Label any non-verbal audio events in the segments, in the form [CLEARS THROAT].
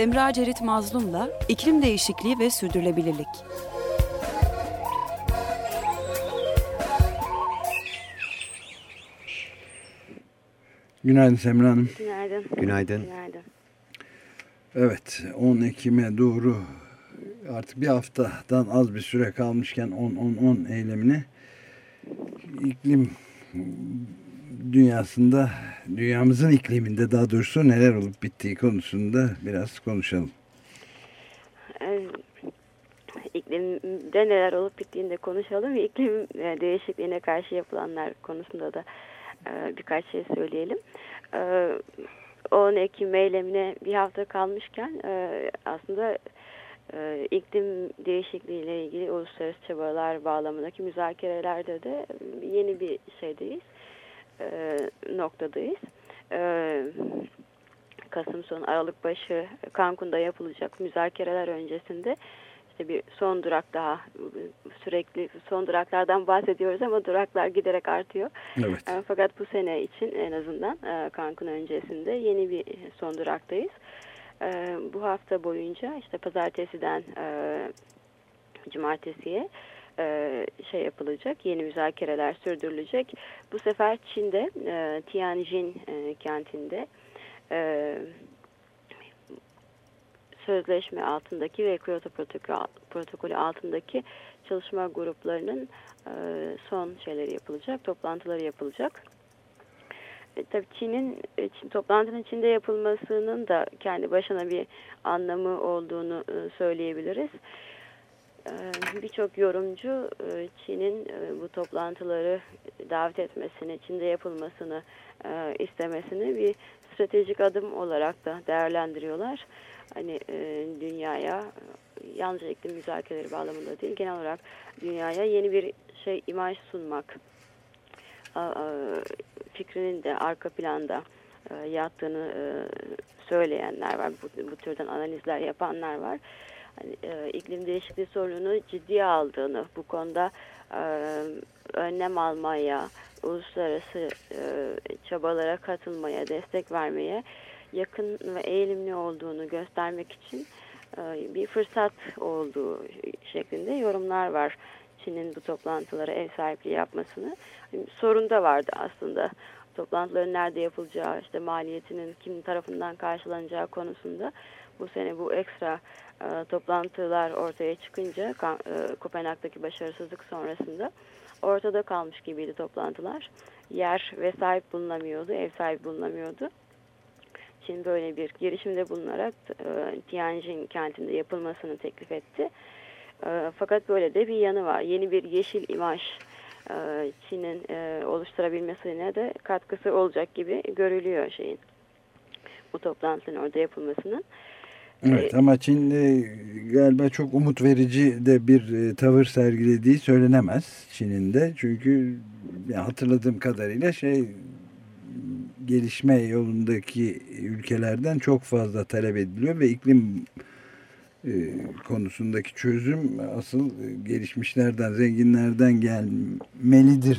Semra Cerit Mazlum'la iklim değişikliği ve sürdürülebilirlik. Günaydın Semra Hanım. Günaydın. Günaydın. Günaydın. Evet 10 Ekim'e doğru artık bir haftadan az bir süre kalmışken 10-10-10 eylemine iklim dünyasında dünyamızın ikliminde daha doğrusu neler olup bittiği konusunda biraz konuşalım. Ee, iklimde neler olup bittiğinde konuşalım ve iklim e, değişikliğine karşı yapılanlar konusunda da e, birkaç şey söyleyelim. E, 10 Ekim eylemine bir hafta kalmışken e, aslında iklim değişikliği ile ilgili uluslararası çabalar bağlamındaki müzakerelerde de yeni bir şeydeyiz, e, noktadayız. E, Kasım sonu Aralık başı Cancun'da yapılacak müzakereler öncesinde işte bir son durak daha sürekli son duraklardan bahsediyoruz ama duraklar giderek artıyor. Evet. E, Fakat bu sene için en azından e, Cancun öncesinde yeni bir son duraktayız. E, Bu hafta boyunca işte pazartesiden e, cumartesiye e, şey yapılacak, yeni müzakereler sürdürülecek. Bu sefer Çin'de e, Tianjin e, kentinde e, sözleşme altındaki ve Kyoto protokolü, protokolü altındaki çalışma gruplarının e, son şeyleri yapılacak, toplantıları yapılacak. E, tabii Çin'in e, Çin, toplantının Çin'de yapılmasının da kendi başına bir anlamı olduğunu e, söyleyebiliriz. E, Birçok yorumcu e, Çin'in e, bu toplantıları davet etmesini, Çin'de yapılmasını e, istemesini bir stratejik adım olarak da değerlendiriyorlar. Hani dünyaya yalnızca iklim müzakereleri bağlamında değil, genel olarak dünyaya yeni bir şey imaj sunmak fikrinin de arka planda yattığını söyleyenler var. Bu, bu türden analizler yapanlar var. Hani, e, iklim değişikliği sorununu ciddiye aldığını, bu konuda e, önlem almaya, uluslararası e, çabalara katılmaya, destek vermeye yakın ve eğilimli olduğunu göstermek için e, bir fırsat olduğu şeklinde yorumlar var. Çin'in bu toplantılara ev sahipliği yapmasını. Yani sorun da vardı aslında. Toplantıların nerede yapılacağı, işte maliyetinin kim tarafından karşılanacağı konusunda bu sene bu ekstra e, toplantılar ortaya çıkınca e, Kopenhag'daki başarısızlık sonrasında ortada kalmış gibiydi toplantılar. Yer ve sahip bulunamıyordu, ev sahibi bulunamıyordu. Çin böyle bir girişimde bulunarak e, Tianjin kentinde yapılmasını teklif etti. E, fakat böyle de bir yanı var. Yeni bir yeşil imaj e, Çin'in e, oluşturabilmesine de katkısı olacak gibi görülüyor şeyin. Bu toplantının orada yapılmasının. Evet ama Çin e, galiba çok umut verici de bir e, tavır sergilediği söylenemez Çin'in de. Çünkü hatırladığım kadarıyla şey gelişme yolundaki ülkelerden çok fazla talep ediliyor ve iklim e, konusundaki çözüm asıl gelişmişlerden, zenginlerden gelmelidir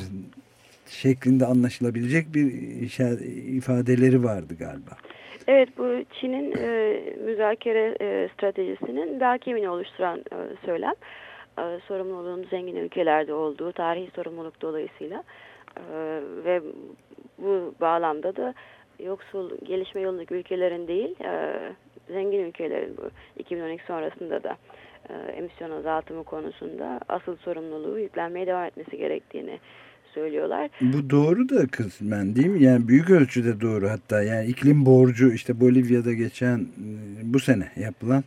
şeklinde anlaşılabilecek bir ifadeleri vardı galiba. Evet bu Çin'in e, müzakere e, stratejisinin belki oluşturan e, söylem. E, sorumluluğun zengin ülkelerde olduğu tarihi sorumluluk dolayısıyla e, ve bu bağlamda da yoksul gelişme yolundaki ülkelerin değil e, zengin ülkelerin bu 2012 sonrasında da e, emisyon azaltımı konusunda asıl sorumluluğu yüklenmeye devam etmesi gerektiğini söylüyorlar. Bu doğru da kısmen değil mi? Yani büyük ölçüde doğru hatta. Yani iklim borcu işte Bolivya'da geçen bu sene yapılan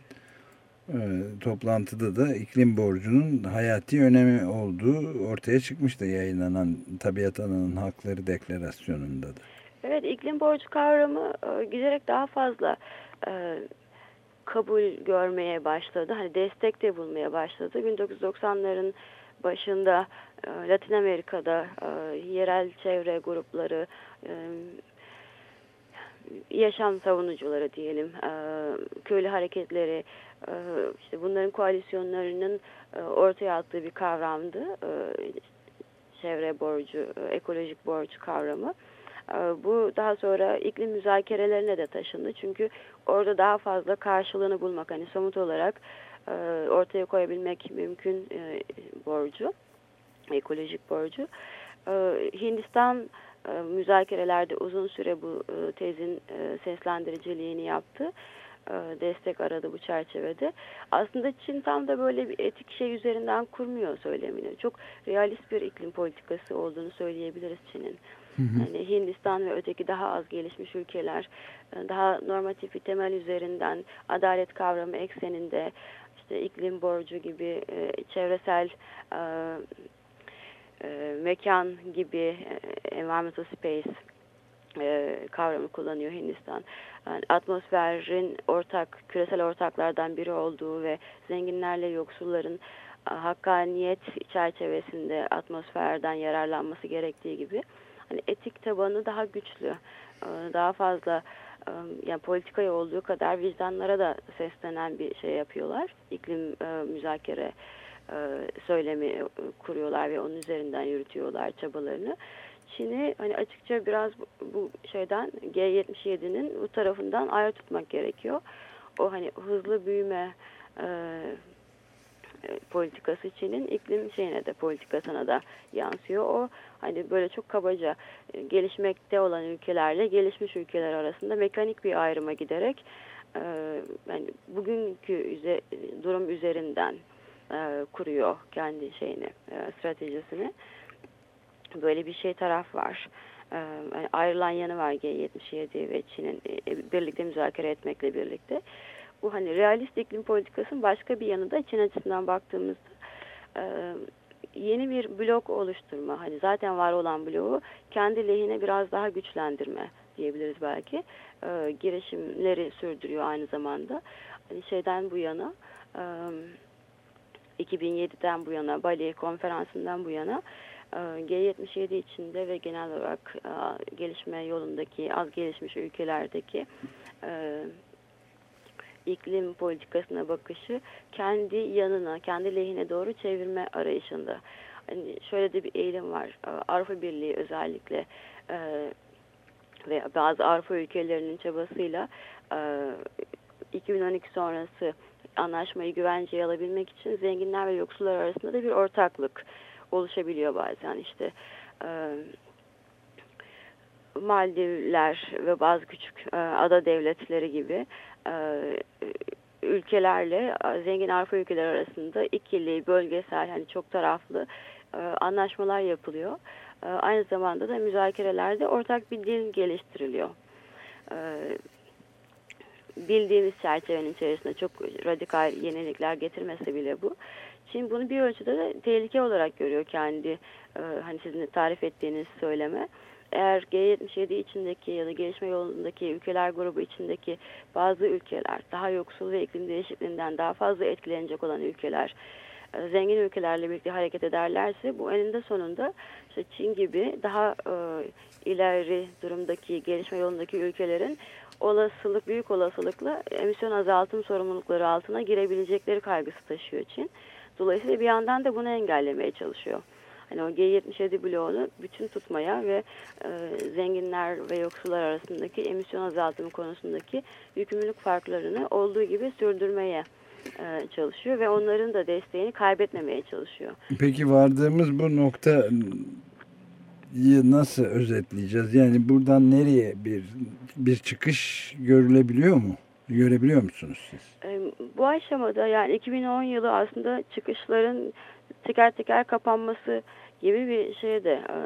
e, toplantıda da iklim borcunun hayati önemi olduğu ortaya çıkmıştı yayınlanan Tabiat Ana'nın Hakları Deklarasyonu'nda da. Evet iklim borcu kavramı e, giderek daha fazla e, kabul görmeye başladı. Hani destek de bulmaya başladı. 1990'ların başında e, Latin Amerika'da e, yerel çevre grupları, e, yaşam savunucuları diyelim, e, köylü hareketleri, işte bunların koalisyonlarının ortaya attığı bir kavramdı. Çevre borcu, ekolojik borç kavramı. bu daha sonra iklim müzakerelerine de taşındı. Çünkü orada daha fazla karşılığını bulmak hani somut olarak ortaya koyabilmek mümkün borcu, ekolojik borcu. Hindistan müzakerelerde uzun süre bu tezin seslendiriciliğini yaptı. E, destek aradı bu çerçevede. Aslında Çin tam da böyle bir etik şey üzerinden kurmuyor söylemini. Çok realist bir iklim politikası olduğunu söyleyebiliriz Çin'in. Yani Hindistan ve öteki daha az gelişmiş ülkeler e, daha normatif bir temel üzerinden adalet kavramı ekseninde işte iklim borcu gibi e, çevresel mekan gibi environmental space kavramı kullanıyor Hindistan. Yani atmosferin ortak, küresel ortaklardan biri olduğu ve zenginlerle yoksulların hakkaniyet çerçevesinde atmosferden yararlanması gerektiği gibi hani etik tabanı daha güçlü, daha fazla yani politikaya olduğu kadar vicdanlara da seslenen bir şey yapıyorlar. İklim müzakere söylemi kuruyorlar ve onun üzerinden yürütüyorlar çabalarını. Çin'i hani açıkça biraz bu şeyden G77'nin bu tarafından ayrı tutmak gerekiyor. O hani hızlı büyüme e, e, politikası Çin'in iklim şeyine de politikasına da yansıyor. O hani böyle çok kabaca e, gelişmekte olan ülkelerle gelişmiş ülkeler arasında mekanik bir ayrıma giderek e, yani bugünkü üze, durum üzerinden e, kuruyor kendi şeyini, e, stratejisini böyle bir şey taraf var. Ee, yani ayrılan yanı var G77 ve Çin'in e, birlikte müzakere etmekle birlikte. Bu hani realist iklim politikasının başka bir yanı da Çin açısından baktığımızda e, yeni bir blok oluşturma. Hani zaten var olan bloğu kendi lehine biraz daha güçlendirme diyebiliriz belki. E, girişimleri sürdürüyor aynı zamanda. Hani şeyden bu yana 2007'den bu yana Bali konferansından bu yana ee, G77 içinde ve genel olarak e, gelişme yolundaki az gelişmiş ülkelerdeki e, iklim politikasına bakışı kendi yanına, kendi lehine doğru çevirme arayışında. Hani şöyle de bir eğilim var. E, Avrupa Birliği özellikle ve bazı Avrupa ülkelerinin çabasıyla 2012 sonrası anlaşmayı güvenceye alabilmek için zenginler ve yoksullar arasında da bir ortaklık oluşabiliyor bazen işte e, Maldivler ve bazı küçük e, ada devletleri gibi e, ülkelerle zengin Avrupa ülkeler arasında ikili, bölgesel, hani çok taraflı e, anlaşmalar yapılıyor. E, aynı zamanda da müzakerelerde ortak bir dil geliştiriliyor. E, bildiğimiz çerçevenin içerisinde çok radikal yenilikler getirmese bile bu. Çin bunu bir ölçüde de tehlike olarak görüyor kendi e, hani sizin tarif ettiğiniz söyleme. Eğer G77 içindeki ya da gelişme yolundaki ülkeler grubu içindeki bazı ülkeler daha yoksul ve iklim değişikliğinden daha fazla etkilenecek olan ülkeler e, zengin ülkelerle birlikte hareket ederlerse bu eninde sonunda işte Çin gibi daha e, ileri durumdaki gelişme yolundaki ülkelerin olasılık büyük olasılıkla emisyon azaltım sorumlulukları altına girebilecekleri kaygısı taşıyor Çin. Dolayısıyla bir yandan da bunu engellemeye çalışıyor. Hani o G77 bloğunu bütün tutmaya ve e, zenginler ve yoksullar arasındaki emisyon azaltımı konusundaki yükümlülük farklarını olduğu gibi sürdürmeye e, çalışıyor ve onların da desteğini kaybetmemeye çalışıyor. Peki vardığımız bu nokta nasıl özetleyeceğiz? Yani buradan nereye bir bir çıkış görülebiliyor mu? Görebiliyor musunuz siz? Bu aşamada yani 2010 yılı aslında çıkışların teker teker kapanması gibi bir şeye de e,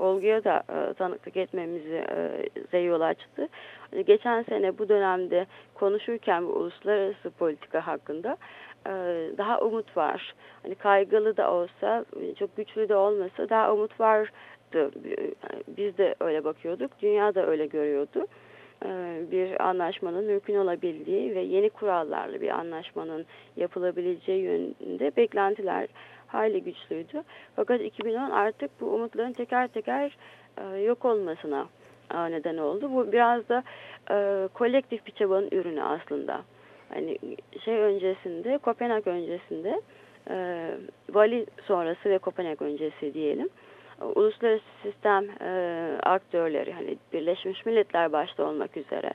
olguya da e, tanıklık etmemizi e, yol açtı. Hani geçen sene bu dönemde konuşurken bu uluslararası politika hakkında e, daha umut var. Hani kaygılı da olsa, çok güçlü de olmasa daha umut vardı. Biz de öyle bakıyorduk, dünya da öyle görüyordu. E, bir anlaşmanın mümkün olabildiği ve yeni kurallarla bir anlaşmanın yapılabileceği yönünde beklentiler hayli güçlüydü. Fakat 2010 artık bu umutların teker teker e, yok olmasına e, neden oldu. Bu biraz da kolektif bir çabanın ürünü aslında. Hani şey öncesinde, Kopenhag öncesinde, Bali sonrası ve Kopenhag öncesi diyelim uluslararası sistem e, aktörleri hani Birleşmiş Milletler başta olmak üzere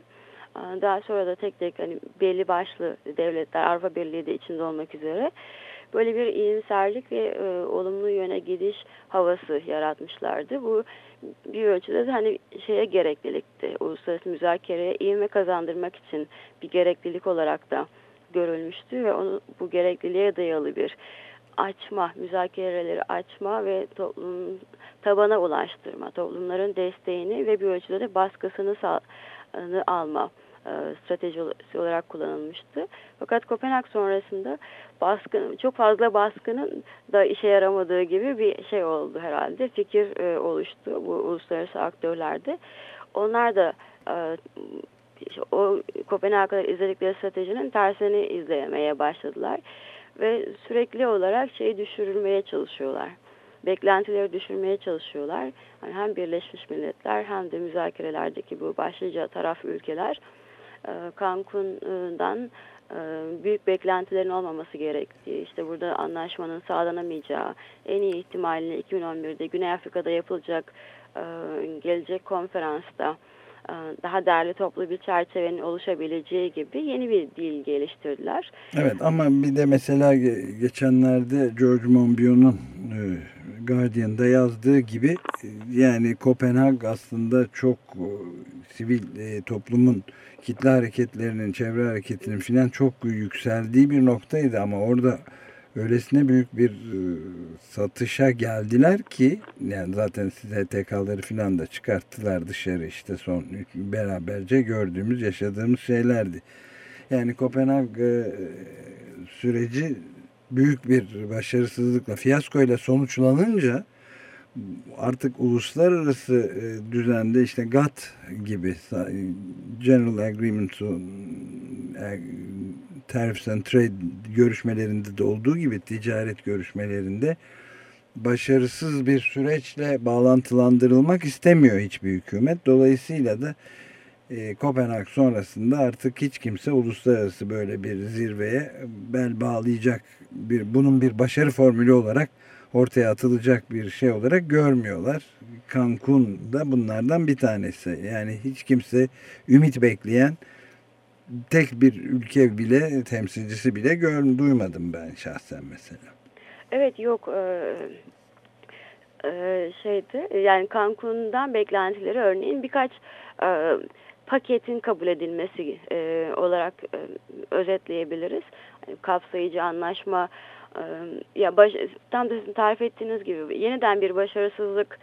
e, daha sonra da tek tek hani belli başlı devletler Avrupa Birliği de içinde olmak üzere böyle bir iyimserlik ve e, olumlu yöne gidiş havası yaratmışlardı. Bu bir ölçüde de hani şeye gereklilikti. Uluslararası müzakereye ivme kazandırmak için bir gereklilik olarak da görülmüştü ve onu bu gerekliliğe dayalı bir açma, müzakereleri açma ve toplum tabana ulaştırma, toplumların desteğini ve bir ölçüde de baskısını alma stratejisi olarak kullanılmıştı. Fakat Kopenhag sonrasında baskın, çok fazla baskının da işe yaramadığı gibi bir şey oldu herhalde. Fikir e, oluştu bu uluslararası aktörlerde. Onlar da e, o Kopenhag'a izledikleri stratejinin tersini izlemeye başladılar. Ve sürekli olarak şeyi düşürülmeye çalışıyorlar. Beklentileri düşürmeye çalışıyorlar. Yani hem Birleşmiş Milletler hem de müzakerelerdeki bu başlıca taraf ülkeler e, Cancun'dan e, büyük beklentilerin olmaması gerektiği, işte burada anlaşmanın sağlanamayacağı, en iyi ihtimalle 2011'de Güney Afrika'da yapılacak e, gelecek konferansta e, daha değerli toplu bir çerçevenin oluşabileceği gibi yeni bir dil geliştirdiler. Evet ama bir de mesela geçenlerde George Monbiot'un e, Guardian'da yazdığı gibi e, yani Kopenhag aslında çok sivil toplumun kitle hareketlerinin, çevre hareketinin filan çok yükseldiği bir noktaydı ama orada öylesine büyük bir e, satışa geldiler ki yani zaten size TK'ları falan da çıkarttılar dışarı işte son beraberce gördüğümüz yaşadığımız şeylerdi. Yani Kopenhag e, süreci büyük bir başarısızlıkla fiyaskoyla sonuçlanınca artık uluslararası e, düzende işte GATT gibi General Agreement Tariffs and Trade görüşmelerinde de olduğu gibi ticaret görüşmelerinde başarısız bir süreçle bağlantılandırılmak istemiyor hiçbir hükümet. Dolayısıyla da e, Kopenhag sonrasında artık hiç kimse uluslararası böyle bir zirveye bel bağlayacak bir bunun bir başarı formülü olarak ortaya atılacak bir şey olarak görmüyorlar. Cancun da bunlardan bir tanesi. Yani hiç kimse ümit bekleyen tek bir ülke bile temsilcisi bile gör, duymadım ben şahsen mesela. Evet yok e, e, şeydi yani Cancun'dan beklentileri örneğin birkaç e, paketin kabul edilmesi e, olarak e, özetleyebiliriz. Kapsayıcı anlaşma ya baş, tam da sizin tarif ettiğiniz gibi yeniden bir başarısızlık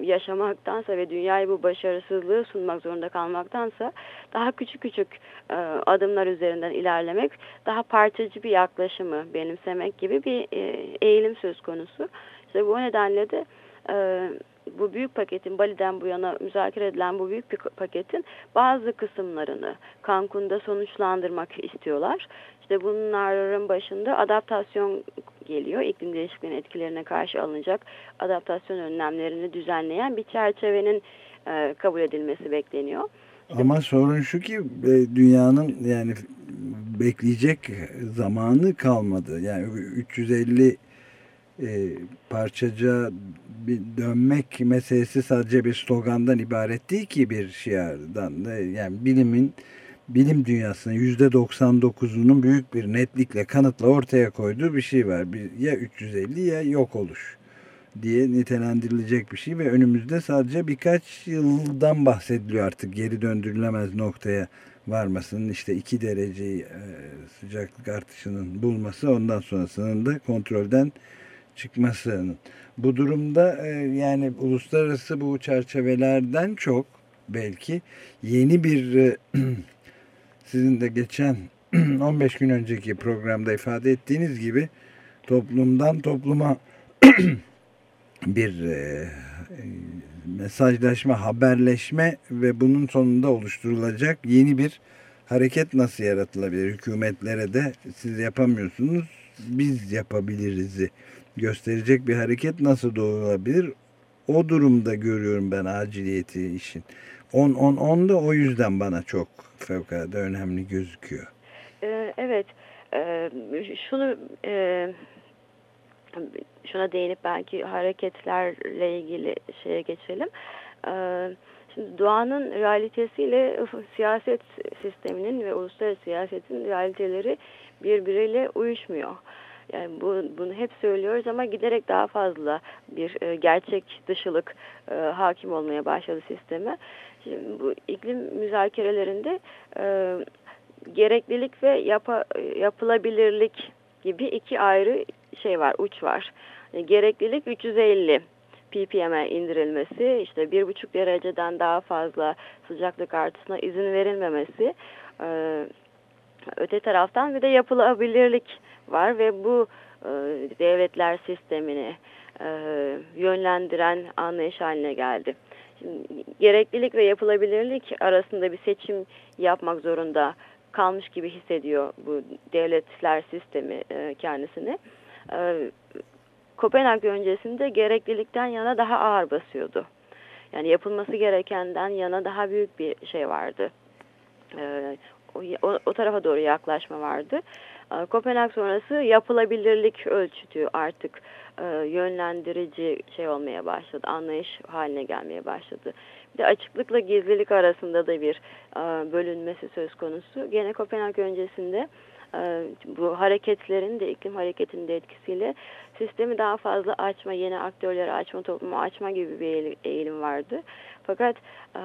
yaşamaktansa ve dünyayı bu başarısızlığı sunmak zorunda kalmaktansa daha küçük küçük e, adımlar üzerinden ilerlemek, daha parçacı bir yaklaşımı benimsemek gibi bir e, eğilim söz konusu. İşte bu nedenle de e, bu büyük paketin Bali'den bu yana müzakere edilen bu büyük bir paketin bazı kısımlarını Cancun'da sonuçlandırmak istiyorlar. İşte bunların başında adaptasyon geliyor. İklim değişikliğinin etkilerine karşı alınacak adaptasyon önlemlerini düzenleyen bir çerçevenin e, kabul edilmesi bekleniyor. Ama sorun şu ki e, dünyanın yani bekleyecek zamanı kalmadı. Yani 350 e, parçaca bir dönmek meselesi sadece bir slogandan ibaret değil ki bir şiardan. Yani bilimin bilim dünyasının %99'unun büyük bir netlikle kanıtla ortaya koyduğu bir şey var. Bir, ya 350 ya yok oluş diye nitelendirilecek bir şey ve önümüzde sadece birkaç yıldan bahsediliyor artık geri döndürülemez noktaya varmasının işte 2 dereceyi e, sıcaklık artışının bulması ondan sonrasının da kontrolden çıkmasının. Bu durumda e, yani uluslararası bu çerçevelerden çok belki yeni bir e, [CLEARS THROAT] sizin de geçen [CLEARS THROAT] 15 gün önceki programda ifade ettiğiniz gibi toplumdan topluma [CLEARS THROAT] bir e, mesajlaşma, haberleşme ve bunun sonunda oluşturulacak yeni bir hareket nasıl yaratılabilir? Hükümetlere de siz yapamıyorsunuz, biz yapabiliriz'i gösterecek bir hareket nasıl doğurabilir? O durumda görüyorum ben aciliyeti işin. 10-10-10 da o yüzden bana çok fevkalade önemli gözüküyor. Ee, evet. Ee, şunu e, şuna değinip belki hareketlerle ilgili şeye geçelim. Ee, şimdi doğanın realitesiyle [LAUGHS] siyaset sisteminin ve uluslararası siyasetin realiteleri birbiriyle uyuşmuyor. Yani bu, bunu hep söylüyoruz ama giderek daha fazla bir e, gerçek dışılık e, hakim olmaya başladı sisteme. Bu iklim müzakerelerinde e, gereklilik ve yapa, yapılabilirlik gibi iki ayrı şey var, uç var. Yani gereklilik 350 ppm'e indirilmesi, işte bir buçuk dereceden daha fazla sıcaklık artışına izin verilmemesi, e, öte taraftan bir de yapılabilirlik var ve bu e, devletler sistemini e, yönlendiren anlayış haline geldi. Gereklilik ve yapılabilirlik arasında bir seçim yapmak zorunda kalmış gibi hissediyor bu devletler sistemi e, kendisini. E, Kopenhag öncesinde gereklilikten yana daha ağır basıyordu. Yani yapılması gerekenden yana daha büyük bir şey vardı. E, o, o tarafa doğru yaklaşma vardı. E, Kopenhag sonrası yapılabilirlik ölçütü artık e, yönlendirici şey olmaya başladı, anlayış haline gelmeye başladı. Bir de açıklıkla gizlilik arasında da bir e, bölünmesi söz konusu. Gene Kopenhag öncesinde e, bu hareketlerin de iklim hareketinin de etkisiyle sistemi daha fazla açma, yeni aktörleri açma, toplumu açma gibi bir eğilim vardı. Fakat e,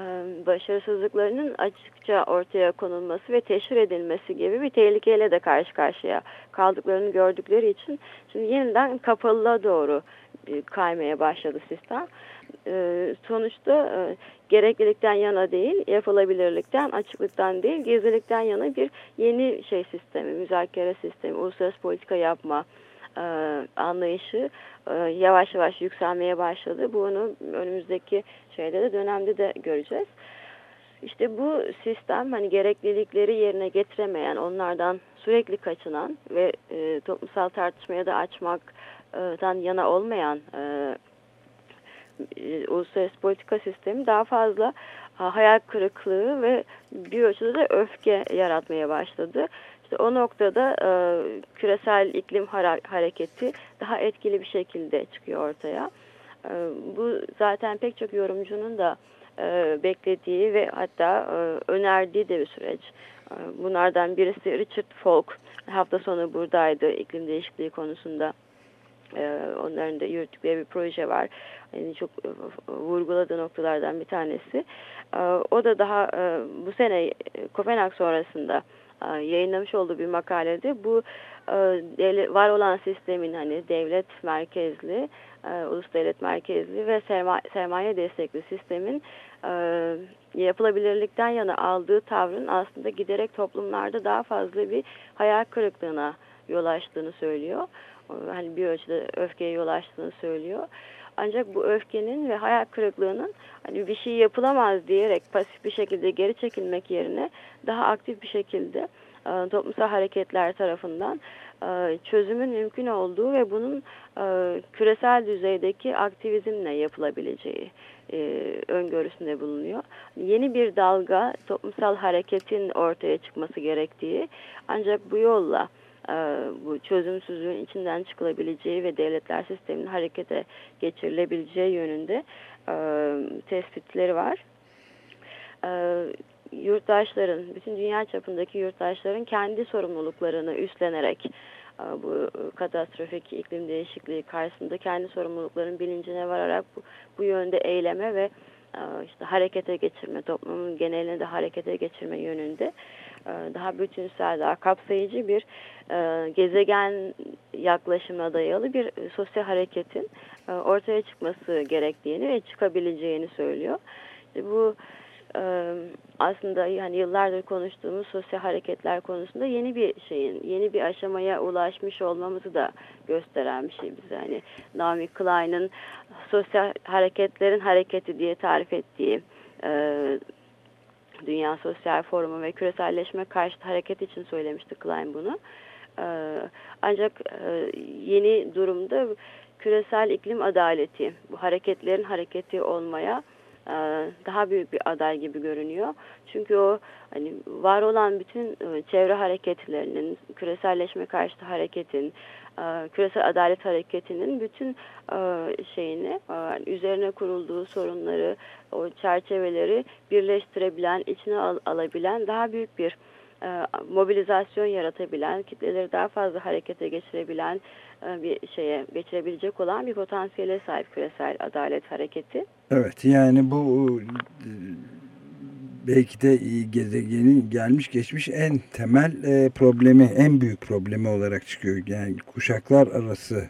başarısızlıklarının açıkça ortaya konulması ve teşhir edilmesi gibi bir tehlikeyle de karşı karşıya kaldıklarını gördükleri için şimdi yeniden kapalılığa doğru kaymaya başladı sistem. Sonuçta gereklilikten yana değil, yapılabilirlikten, açıklıktan değil, gizlilikten yana bir yeni şey sistemi, müzakere sistemi, uluslararası politika yapma e, anlayışı e, yavaş yavaş yükselmeye başladı. Bunu önümüzdeki şeyde de dönemde de göreceğiz. İşte bu sistem hani gereklilikleri yerine getiremeyen, onlardan sürekli kaçınan ve e, toplumsal tartışmaya da açmaktan yana olmayan e, e, uluslararası politika sistemi daha fazla hayal kırıklığı ve bir ölçüde de öfke yaratmaya başladı. İşte o noktada e, küresel iklim hareketi daha etkili bir şekilde çıkıyor ortaya. E, bu zaten pek çok yorumcunun da e, beklediği ve hatta e, önerdiği de bir süreç. E, bunlardan birisi Richard Falk hafta sonu buradaydı iklim değişikliği konusunda ee, onların da yürüttükleri bir proje var. Yani çok e, vurguladığı noktalardan bir tanesi. Ee, o da daha e, bu sene e, Kopenhag sonrasında yayınlamış olduğu bir makalede bu var olan sistemin hani devlet merkezli, ulus devlet merkezli ve sermaye destekli sistemin yapılabilirlikten yana aldığı tavrın aslında giderek toplumlarda daha fazla bir hayal kırıklığına yol açtığını söylüyor hani bir ölçüde öfkeye yol açtığını söylüyor. Ancak bu öfkenin ve hayal kırıklığının hani bir şey yapılamaz diyerek pasif bir şekilde geri çekilmek yerine daha aktif bir şekilde e, toplumsal hareketler tarafından e, çözümün mümkün olduğu ve bunun e, küresel düzeydeki aktivizmle yapılabileceği öngörüsünde bulunuyor. Yeni bir dalga toplumsal hareketin ortaya çıkması gerektiği ancak bu yolla bu çözümsüzlüğün içinden çıkılabileceği ve devletler sisteminin harekete geçirilebileceği yönünde e, tespitleri var. E, yurttaşların, bütün dünya çapındaki yurttaşların kendi sorumluluklarını üstlenerek bu katastrofik iklim değişikliği karşısında kendi sorumluluklarının bilincine vararak bu, bu yönde eyleme ve işte harekete geçirme, toplumun genelini de harekete geçirme yönünde daha bütünsel, daha kapsayıcı bir gezegen yaklaşımına dayalı bir sosyal hareketin ortaya çıkması gerektiğini ve çıkabileceğini söylüyor. Bu aslında yani yıllardır konuştuğumuz sosyal hareketler konusunda yeni bir şeyin, yeni bir aşamaya ulaşmış olmamızı da gösteren bir şey bize. Hani Naomi Klein'ın sosyal hareketlerin hareketi diye tarif ettiği Dünya Sosyal Forumu ve küreselleşme karşıtı hareket için söylemişti Klein bunu. Ancak yeni durumda küresel iklim adaleti, bu hareketlerin hareketi olmaya e, daha büyük bir aday gibi görünüyor. Çünkü o hani var olan bütün e, çevre hareketlerinin, küreselleşme karşıtı hareketin, e, küresel adalet hareketinin bütün şeyini, üzerine kurulduğu sorunları, o çerçeveleri birleştirebilen, içine al alabilen daha büyük bir mobilizasyon yaratabilen, kitleleri daha fazla harekete geçirebilen bir şeye geçirebilecek olan bir potansiyele sahip küresel adalet hareketi. Evet yani bu belki de gezegenin gelmiş geçmiş en temel problemi, en büyük problemi olarak çıkıyor. Yani kuşaklar arası,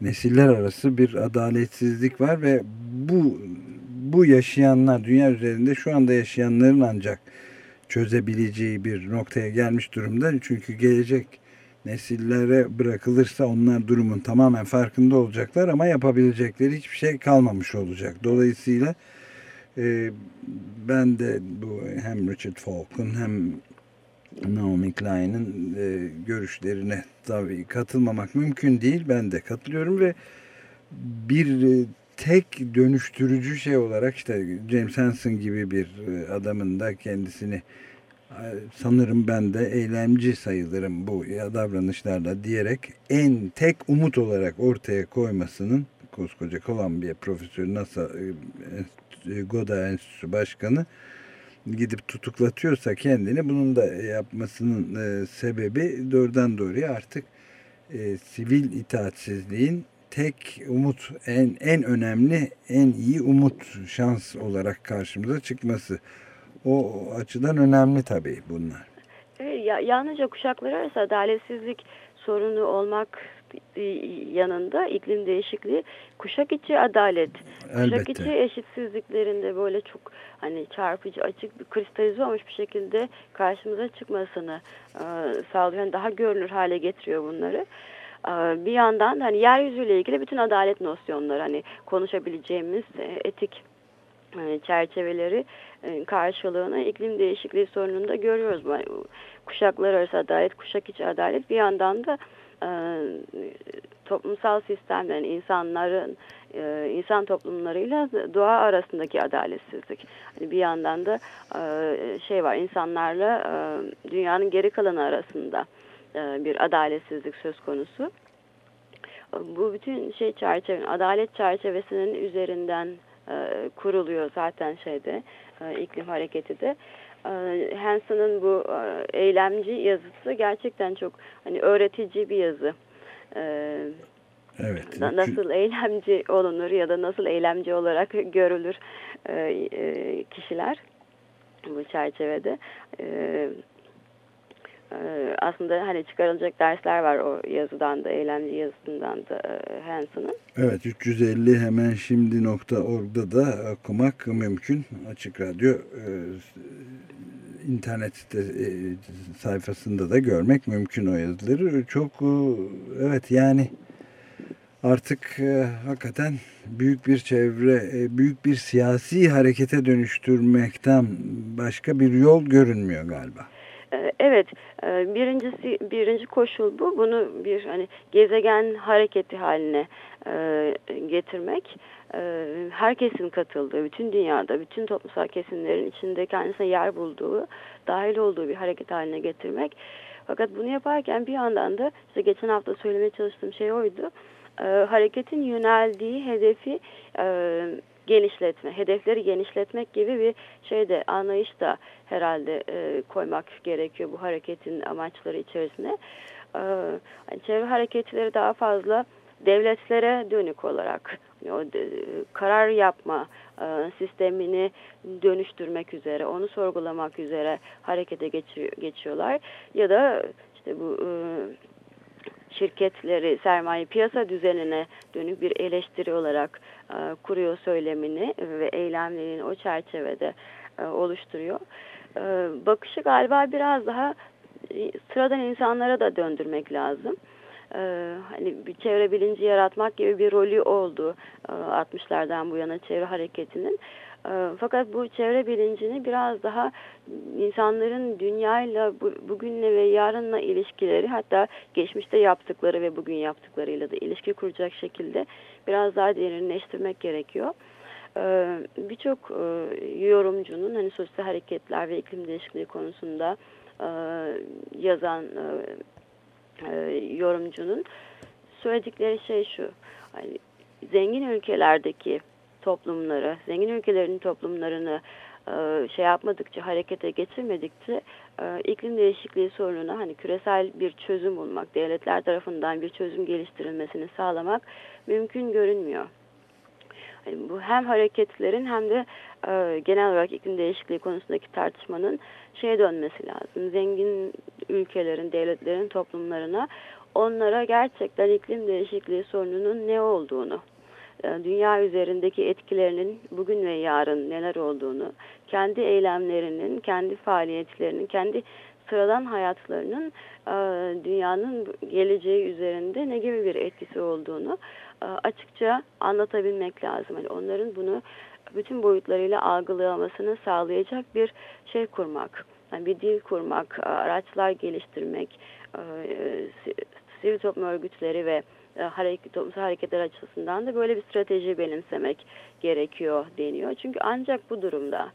nesiller arası bir adaletsizlik var ve bu bu yaşayanlar, dünya üzerinde şu anda yaşayanların ancak çözebileceği bir noktaya gelmiş durumda. Çünkü gelecek nesillere bırakılırsa onlar durumun tamamen farkında olacaklar ama yapabilecekleri hiçbir şey kalmamış olacak. Dolayısıyla e, ben de bu hem Richard Falk'un hem Naomi Klein'in e, görüşlerine tabii katılmamak mümkün değil. Ben de katılıyorum ve bir tek dönüştürücü şey olarak işte James Hansen gibi bir e, adamın da kendisini sanırım ben de eylemci sayılırım bu davranışlarla diyerek en tek umut olarak ortaya koymasının koskoca Columbia profesörü NASA e, e, Goda Enstitüsü Başkanı gidip tutuklatıyorsa kendini bunun da yapmasının e, sebebi doğrudan doğruya artık e, sivil itaatsizliğin tek umut en en önemli en iyi umut şans olarak karşımıza çıkması. O açıdan önemli tabii bunlar. Evet, ya, yalnızca kuşaklar arası adaletsizlik sorunu olmak yanında iklim değişikliği kuşak içi adalet, Elbette. kuşak içi eşitsizliklerinde böyle çok hani çarpıcı açık bir kristalize olmuş bir şekilde karşımıza çıkmasını e, sağlıyor. Yani daha görünür hale getiriyor bunları. E, bir yandan hani yeryüzüyle ilgili bütün adalet nosyonları hani konuşabileceğimiz e, etik e, çerçeveleri e, karşılığını iklim değişikliği sorununda görüyoruz. Kuşaklar arası adalet, kuşak içi adalet bir yandan da toplumsal sistemlerin, insanların, insan toplumlarıyla doğa arasındaki adaletsizlik. Hani bir yandan da şey var, insanlarla dünyanın geri kalanı arasında bir adaletsizlik söz konusu. Bu bütün şey çerçeve, adalet çerçevesinin üzerinden e, kuruluyor zaten şeyde e, iklim hareketi de. E, Hansen'ın bu e, eylemci yazısı gerçekten çok hani öğretici bir yazı. E, Evet. Nasıl eylemci olunur ya da nasıl eylemci olarak [LAUGHS] görülür e, e, kişiler bu çerçevede. E, ee, aslında hani çıkarılacak dersler var o yazıdan da eylemci yazısından da e, Hansen'ın. Evet 350 hemen şimdi nokta orada da okumak mümkün. Açık Radyo e, internet e, sayfasında da görmek mümkün o yazıları. Çok evet yani artık hakikaten büyük bir çevre, büyük bir siyasi harekete dönüştürmekten başka bir yol görünmüyor galiba. Ee, evet, e, birincisi birinci koşul bu. Bunu bir hani gezegen hareketi haline e, getirmek. E, herkesin katıldığı, bütün dünyada, bütün toplumsal kesimlerin içinde kendisine yer bulduğu, dahil olduğu bir hareket haline getirmek. Fakat bunu yaparken bir yandan da işte geçen hafta söylemeye çalıştığım şey oydu. Hareketin yöneldiği hedefi genişletme, hedefleri genişletmek gibi bir şeyde anlayış da herhalde e, koymak gerekiyor bu hareketin amaçları içerisine. E, yani çevre hareketleri daha fazla devletlere dönük olarak karar yapma e, sistemini dönüştürmek üzere, onu sorgulamak üzere harekete geçiyor, geçiyorlar. Ya da işte bu e, şirketleri sermaye piyasa düzenine dönük bir eleştiri olarak e, kuruyor söylemini ve eylemlerini o çerçevede e, oluşturuyor. E, bakışı galiba biraz daha sıradan insanlara da döndürmek lazım. Ee, hani bir çevre bilinci yaratmak gibi bir rolü oldu e, 60'lardan bu yana çevre hareketinin. Ee, fakat bu çevre bilincini biraz daha insanların dünyayla, bugünle ve yarınla ilişkileri hatta geçmişte yaptıkları ve bugün yaptıklarıyla da ilişki kuracak şekilde biraz daha derinleştirmek gerekiyor. e, birçok e, yorumcunun hani sosyal hareketler ve iklim değişikliği konusunda e, yazan e, yorumcunun söyledikleri şey şu. Hani zengin ülkelerdeki toplumları, zengin ülkelerin toplumlarını e, şey yapmadıkça, harekete geçirmedikçe e, iklim değişikliği sorununa hani küresel bir çözüm bulmak, devletler tarafından bir çözüm geliştirilmesini sağlamak mümkün görünmüyor. Yani bu hem hareketlerin hem de e, genel olarak iklim değişikliği konusundaki tartışmanın şeye dönmesi lazım. Zengin ülkelerin, devletlerin toplumlarına onlara gerçekten iklim değişikliği sorununun ne olduğunu, dünya üzerindeki etkilerinin bugün ve yarın neler olduğunu, kendi eylemlerinin, kendi faaliyetlerinin, kendi sıradan hayatlarının dünyanın geleceği üzerinde ne gibi bir etkisi olduğunu açıkça anlatabilmek lazım. Yani onların bunu bütün boyutlarıyla algılamasını sağlayacak bir şey kurmak. Yani bir dil kurmak, araçlar geliştirmek, sivil toplum örgütleri ve e, hareket, toplumsal hareketler açısından da böyle bir strateji benimsemek gerekiyor deniyor. Çünkü ancak bu durumda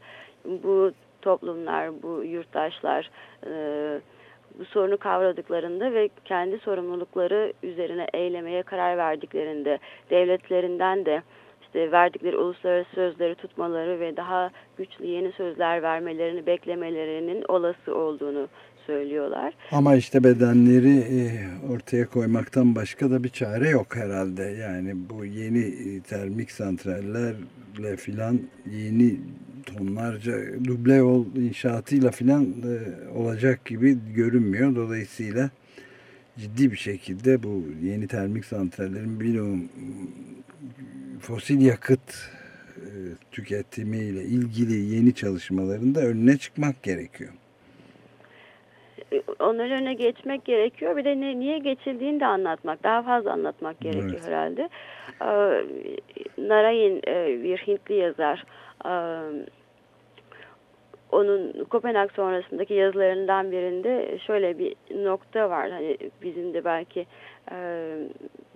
bu toplumlar, bu yurttaşlar e, bu sorunu kavradıklarında ve kendi sorumlulukları üzerine eylemeye karar verdiklerinde devletlerinden de işte verdikleri uluslararası sözleri tutmaları ve daha güçlü yeni sözler vermelerini beklemelerinin olası olduğunu söylüyorlar. Ama işte bedenleri e, ortaya koymaktan başka da bir çare yok herhalde. Yani bu yeni e, termik santrallerle filan yeni tonlarca duble yol inşaatıyla filan e, olacak gibi görünmüyor. Dolayısıyla ciddi bir şekilde bu yeni termik santrallerin bir fosil yakıt tüketimiyle ilgili yeni çalışmalarında önüne çıkmak gerekiyor onların önüne geçmek gerekiyor. Bir de ne, niye geçildiğini de anlatmak, daha fazla anlatmak gerekiyor evet. herhalde. Ee, Narayan e, bir Hintli yazar. Ee, onun Kopenhag sonrasındaki yazılarından birinde şöyle bir nokta var. Hani bizim de belki e,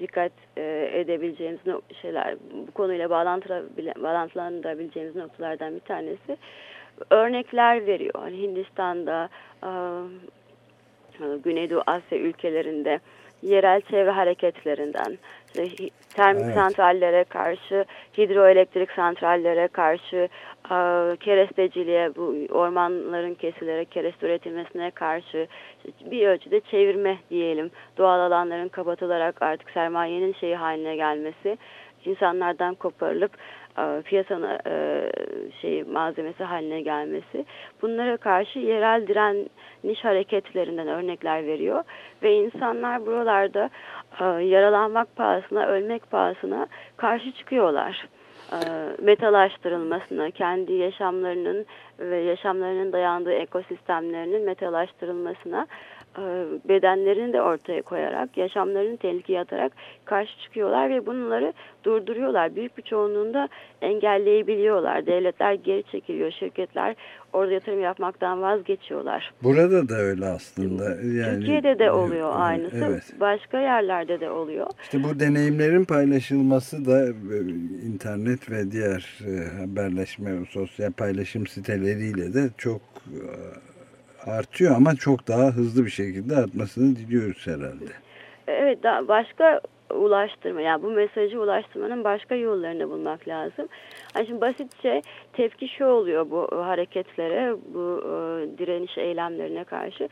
dikkat e, edebileceğimiz şeyler, bu konuyla bağlantılandırabileceğimiz noktalardan bir tanesi örnekler veriyor. Hani Hindistan'da, Güneydoğu Asya ülkelerinde yerel çevre hareketlerinden, işte termik evet. santrallere karşı, hidroelektrik santrallere karşı, keresteciliğe, bu ormanların kesilerek kereste üretilmesine karşı bir ölçüde çevirme diyelim. Doğal alanların kapatılarak artık sermayenin şeyi haline gelmesi, insanlardan koparılıp e, piyasanın e, şey malzemesi haline gelmesi bunlara karşı yerel direniş hareketlerinden örnekler veriyor. Ve insanlar buralarda e, yaralanmak pahasına ölmek pahasına karşı çıkıyorlar. Metalaştırılmasına, kendi yaşamlarının ve yaşamlarının dayandığı ekosistemlerinin metalaştırılmasına e, bedenlerini de ortaya koyarak, yaşamlarını tehlikeye atarak karşı çıkıyorlar ve bunları durduruyorlar. Büyük bir çoğunluğunda engelleyebiliyorlar. Devletler geri çekiliyor, şirketler orada yatırım yapmaktan vazgeçiyorlar. Burada da öyle aslında. Yani, Türkiye'de de oluyor aynısı. Evet. Başka yerlerde de oluyor. İşte bu deneyimlerin paylaşılması da e, internet ve diğer e, haberleşme, sosyal paylaşım siteleriyle de çok artıyor ama çok daha hızlı bir şekilde artmasını diliyoruz herhalde. Evet başka ulaştırma yani bu mesajı ulaştırmanın başka yollarını bulmak lazım. Yani şimdi basitçe tepki şu oluyor bu hareketlere, bu e, direniş eylemlerine karşı.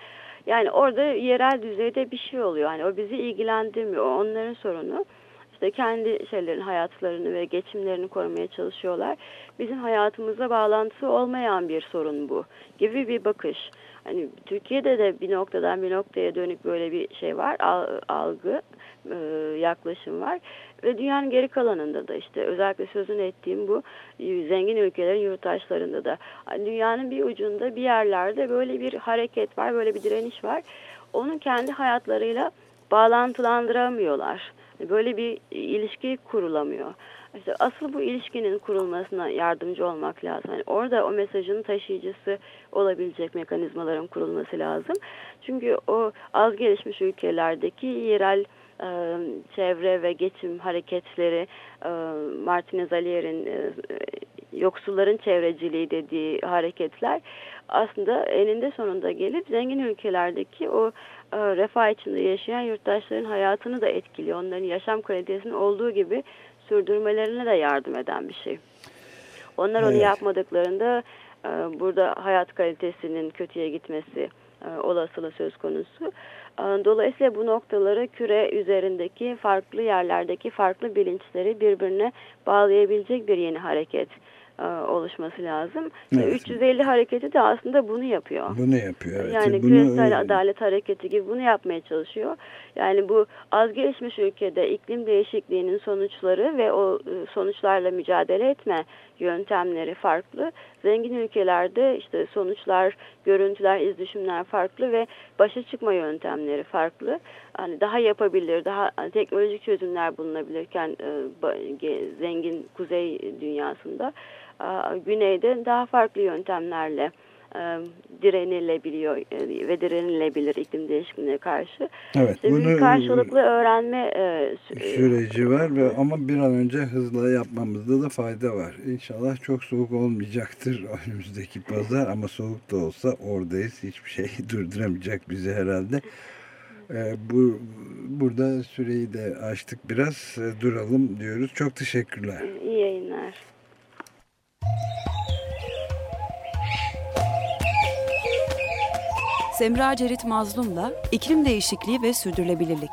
Yani orada yerel düzeyde bir şey oluyor. Yani o bizi ilgilendirmiyor. Onların sorunu işte kendi şeylerin hayatlarını ve geçimlerini korumaya çalışıyorlar. Bizim hayatımıza bağlantısı olmayan bir sorun bu gibi bir bakış hani Türkiye'de de bir noktadan bir noktaya dönük böyle bir şey var algı e, yaklaşım var. Ve dünyanın geri kalanında da işte özellikle sözünü ettiğim bu zengin ülkelerin yurttaşlarında da. Hani dünyanın bir ucunda bir yerlerde böyle bir hareket var böyle bir direniş var. Onun kendi hayatlarıyla bağlantılandıramıyorlar. Böyle bir ilişki kurulamıyor işte asıl bu ilişkinin kurulmasına yardımcı olmak lazım. Yani orada o mesajın taşıyıcısı olabilecek mekanizmaların kurulması lazım. Çünkü o az gelişmiş ülkelerdeki yerel çevre ve geçim hareketleri, Martin Zalier'in yoksulların çevreciliği dediği hareketler aslında eninde sonunda gelip zengin ülkelerdeki o refah içinde yaşayan yurttaşların hayatını da etkiliyor. Onların yaşam kalitesinin olduğu gibi sürdürmelerine de yardım eden bir şey. Onlar onu evet. yapmadıklarında burada hayat kalitesinin kötüye gitmesi olasılığı söz konusu. Dolayısıyla bu noktaları küre üzerindeki farklı yerlerdeki farklı bilinçleri birbirine bağlayabilecek bir yeni hareket oluşması lazım. Evet. 350 hareketi de aslında bunu yapıyor. Bunu yapıyor. Evet. Yani bunu, küresel adalet hareketi gibi bunu yapmaya çalışıyor. Yani bu az gelişmiş ülkede iklim değişikliğinin sonuçları ve o sonuçlarla mücadele etme yöntemleri farklı. Zengin ülkelerde işte sonuçlar, görüntüler, izdüşümler farklı ve başa çıkma yöntemleri farklı. Hani daha yapabilir, daha teknolojik çözümler bulunabilirken zengin kuzey dünyasında güneyde daha farklı yöntemlerle direnilebiliyor ve direnilebilir iklim değişikliğine karşı. Evet, işte bunu, bir karşılıklı öğrenme süreci var ve ama bir an önce hızla yapmamızda da fayda var. İnşallah çok soğuk olmayacaktır [LAUGHS] önümüzdeki pazar ama soğuk da olsa oradayız. Hiçbir şey [LAUGHS] durduramayacak bizi herhalde. bu burada süreyi de açtık biraz duralım diyoruz. Çok teşekkürler. İyi yayınlar. Semra Cerit Mazlum'la iklim değişikliği ve sürdürülebilirlik.